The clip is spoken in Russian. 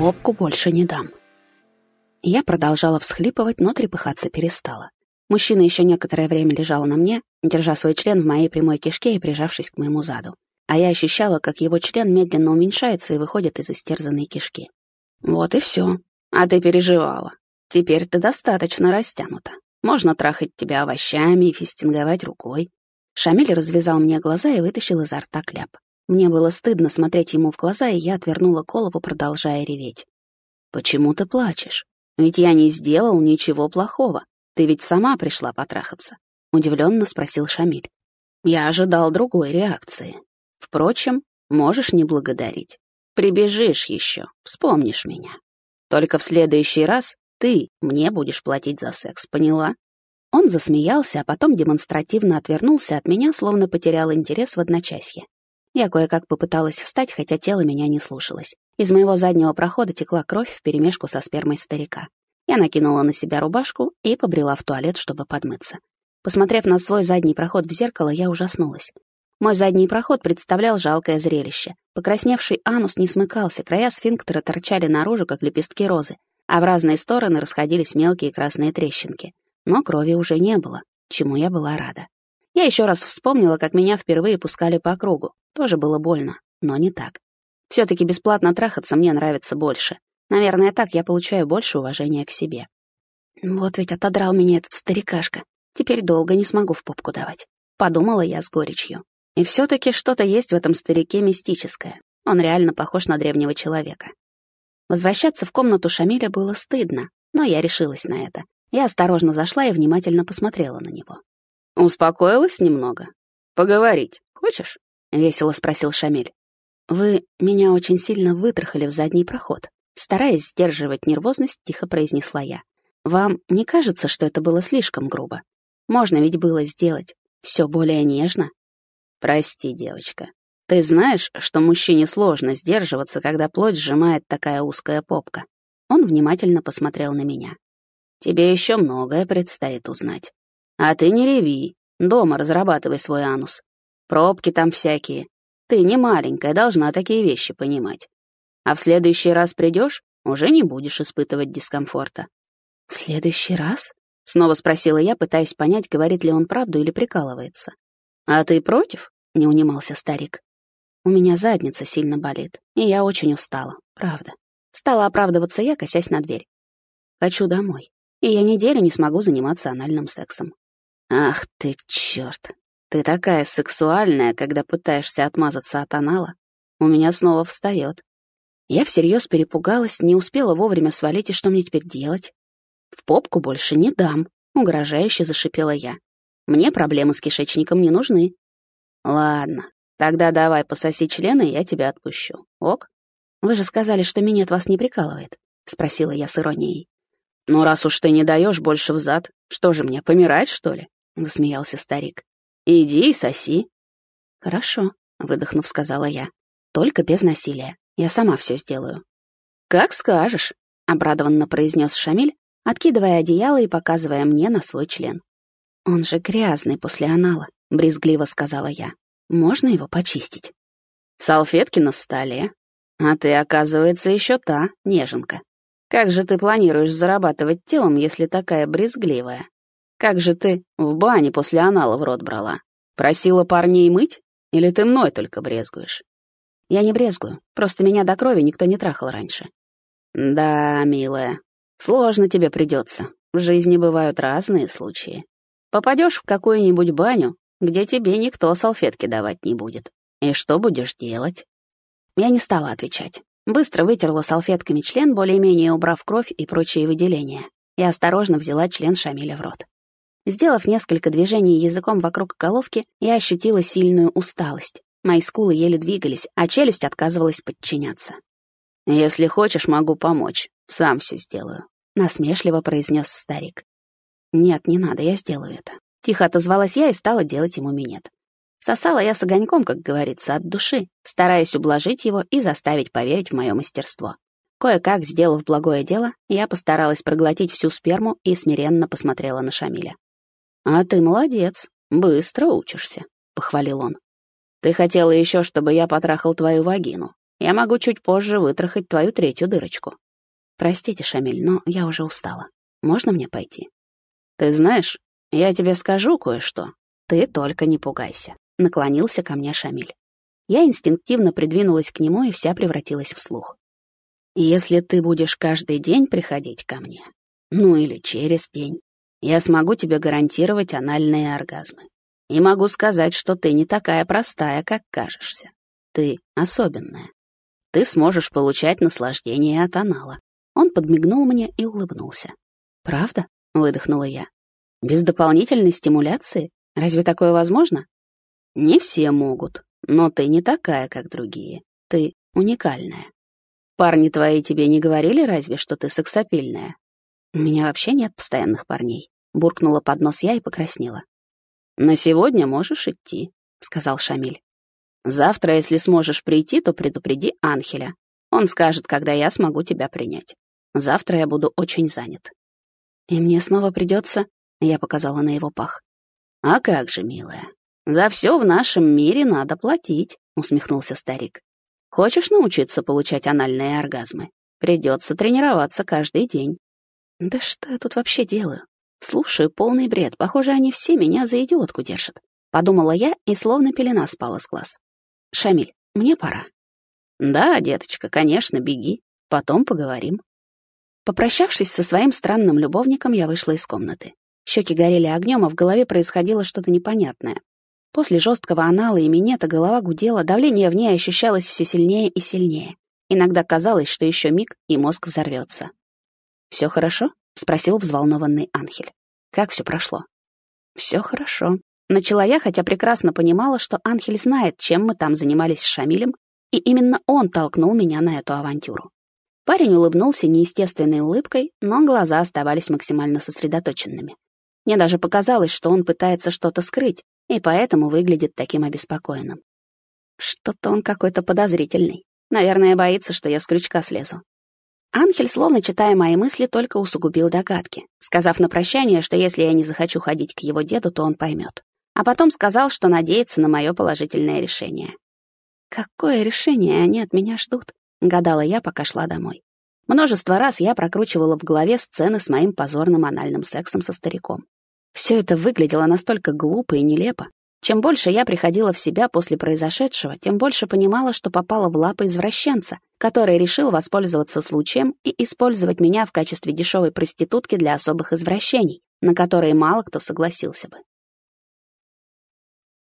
попку больше не дам. Я продолжала всхлипывать, но трепыхаться перестала. Мужчина еще некоторое время лежал на мне, держа свой член в моей прямой кишке и прижавшись к моему заду. А я ощущала, как его член медленно уменьшается и выходит из истерзанной кишки. Вот и все. А ты переживала. Теперь ты достаточно растянута. Можно трахать тебя овощами и фистинговать рукой. Шамиль развязал мне глаза и вытащил изо рта кляп. Мне было стыдно смотреть ему в глаза, и я отвернула голову, продолжая реветь. «Почему ты плачешь? Ведь я не сделал ничего плохого. Ты ведь сама пришла потрахаться», — удивленно спросил Шамиль. Я ожидал другой реакции. Впрочем, можешь не благодарить. Прибежишь еще, вспомнишь меня. Только в следующий раз ты мне будешь платить за секс, поняла? Он засмеялся, а потом демонстративно отвернулся от меня, словно потерял интерес в одночасье. Я кое-как попыталась встать, хотя тело меня не слушалось. Из моего заднего прохода текла кровь вперемешку со спермой старика. Я накинула на себя рубашку и побрела в туалет, чтобы подмыться. Посмотрев на свой задний проход в зеркало, я ужаснулась. Мой задний проход представлял жалкое зрелище. Покрасневший анус не смыкался, края сфинктера торчали наружу, как лепестки розы, а в разные стороны расходились мелкие красные трещинки. Но крови уже не было, чему я была рада. Я еще раз вспомнила, как меня впервые пускали по кругу. Тоже было больно, но не так. Все-таки бесплатно трахаться мне нравится больше. Наверное, так я получаю больше уважения к себе. Вот ведь отодрал меня этот старикашка. Теперь долго не смогу в попку давать. Подумала я с горечью. И все-таки что-то есть в этом старике мистическое. Он реально похож на древнего человека. Возвращаться в комнату Шамиля было стыдно, но я решилась на это. Я осторожно зашла и внимательно посмотрела на него. «Успокоилась немного? Поговорить хочешь?» — весело спросил Шамиль. «Вы меня очень сильно вытрахали в задний проход», Стараясь сдерживать нервозность, тихо произнесла я. «Вам не кажется, что это было слишком грубо? Можно ведь было сделать все более нежно?» «Прости, девочка. Ты знаешь, что мужчине сложно сдерживаться, когда плоть сжимает такая узкая попка?» Он внимательно посмотрел на меня. «Тебе еще многое предстоит узнать. А ты не реви, дома разрабатывай свой анус. Пробки там всякие. Ты не маленькая, должна такие вещи понимать. А в следующий раз придешь, уже не будешь испытывать дискомфорта. «В следующий раз?» — снова спросила я, пытаясь понять, говорит ли он правду или прикалывается. «А ты против?» — не унимался старик. «У меня задница сильно болит, и я очень устала, правда». Стала оправдываться я, косясь на дверь. «Хочу домой, и я неделю не смогу заниматься анальным сексом». «Ах ты, чёрт! Ты такая сексуальная, когда пытаешься отмазаться от анала. У меня снова встаёт. Я всерьез перепугалась, не успела вовремя свалить, и что мне теперь делать? В попку больше не дам, угрожающе зашипела я. Мне проблемы с кишечником не нужны. Ладно, тогда давай пососи члены, и я тебя отпущу. Ок? Вы же сказали, что минет вас не прикалывает, спросила я с иронией. Ну, раз уж ты не даешь больше взад, что же мне, помирать, что ли? Засмеялся старик. Иди и соси. Хорошо, выдохнув, сказала я. Только без насилия. Я сама все сделаю». «Как скажешь», — обрадованно произнес Шамиль, откидывая одеяло и показывая мне на свой член. «Он же грязный после анала», — брезгливо сказала я. «Можно его почистить?» «Салфетки на столе. А ты, оказывается, еще та, неженка. Как же ты планируешь зарабатывать телом, если такая брезгливая? Как же ты в бане после анала в рот брала? Просила парней мыть? Или ты мной только брезгуешь?» Я не брезгую, просто меня до крови никто не трахал раньше. Да, милая, сложно тебе придется. В жизни бывают разные случаи. Попадешь в какую-нибудь баню, где тебе никто салфетки давать не будет. И что будешь делать? Я не стала отвечать. Быстро вытерла салфетками член, более-менее убрав кровь и прочие выделения, и осторожно взяла член Шамиля в рот. Сделав несколько движений языком вокруг головки, я ощутила сильную усталость. Мои скулы еле двигались, а челюсть отказывалась подчиняться. «Если хочешь, могу помочь. Сам все сделаю», — насмешливо произнес старик. «Нет, не надо, я сделаю это». Тихо отозвалась я и стала делать ему минет. Сосала я с огоньком, как говорится, от души, стараясь ублажить его и заставить поверить в мое мастерство. Кое-как, сделав благое дело, я постаралась проглотить всю сперму и смиренно посмотрела на Шамиля. «А ты молодец, быстро учишься», — похвалил он. Ты хотела еще, чтобы я потрахал твою вагину. Я могу чуть позже вытрахать твою третью дырочку. Простите, Шамиль, но я уже устала. Можно мне пойти? Ты знаешь, я тебе скажу кое-что. Ты только не пугайся. Наклонился ко мне Шамиль. Я инстинктивно придвинулась к нему и вся превратилась в слух. Если ты будешь каждый день приходить ко мне, ну или через день, я смогу тебе гарантировать анальные оргазмы. И могу сказать, что ты не такая простая, как кажешься. Ты особенная. Ты сможешь получать наслаждение от анала. Он подмигнул мне и улыбнулся. «Правда?» — выдохнула я. «Без дополнительной стимуляции? Разве такое возможно?» «Не все могут, но ты не такая, как другие. Ты уникальная. Парни твои тебе не говорили разве, что ты сексапильная?» «У меня вообще нет постоянных парней», — буркнула под нос я и покраснела. «На сегодня можешь идти», — сказал Шамиль. «Завтра, если сможешь прийти, то предупреди Анхеля. Он скажет, когда я смогу тебя принять. Завтра я буду очень занят». «И мне снова придется...» — я показала на его пах. «А как же, милая, за все в нашем мире надо платить», — усмехнулся старик. «Хочешь научиться получать анальные оргазмы? Придется тренироваться каждый день». «Да что я тут вообще делаю? Слушаю полный бред. Похоже, они все меня за идиотку держат». Подумала я, и словно пелена спала с глаз. «Шамиль, мне пора». «Да, деточка, конечно, беги. Потом поговорим». Попрощавшись со своим странным любовником, я вышла из комнаты. Щеки горели огнем, а в голове происходило что-то непонятное. После жесткого анала и минета голова гудела, давление в ней ощущалось все сильнее и сильнее. Иногда казалось, что еще миг, и мозг взорвется. «Все хорошо?» — спросил взволнованный Анхель. «Как все прошло?» «Все хорошо». Начала я, хотя прекрасно понимала, что Анхель знает, чем мы там занимались с Шамилем, и именно он толкнул меня на эту авантюру. Парень улыбнулся неестественной улыбкой, но глаза оставались максимально сосредоточенными. Мне даже показалось, что он пытается что-то скрыть, и поэтому выглядит таким обеспокоенным. Что-то он какой-то подозрительный. Наверное, боится, что я с крючка слезу. Анхель, словно читая мои мысли, только усугубил догадки, сказав на прощание, что если я не захочу ходить к его деду, то он поймет. А потом сказал, что надеется на мое положительное решение. Какое решение они от меня ждут? гадала я, пока шла домой. Множество раз я прокручивала в голове сцены с моим позорным анальным сексом со стариком. Все это выглядело настолько глупо и нелепо. Чем больше я приходила в себя после произошедшего, тем больше понимала, что попала в лапы извращенца, который решил воспользоваться случаем и использовать меня в качестве дешевой проститутки для особых извращений, на которые мало кто согласился бы.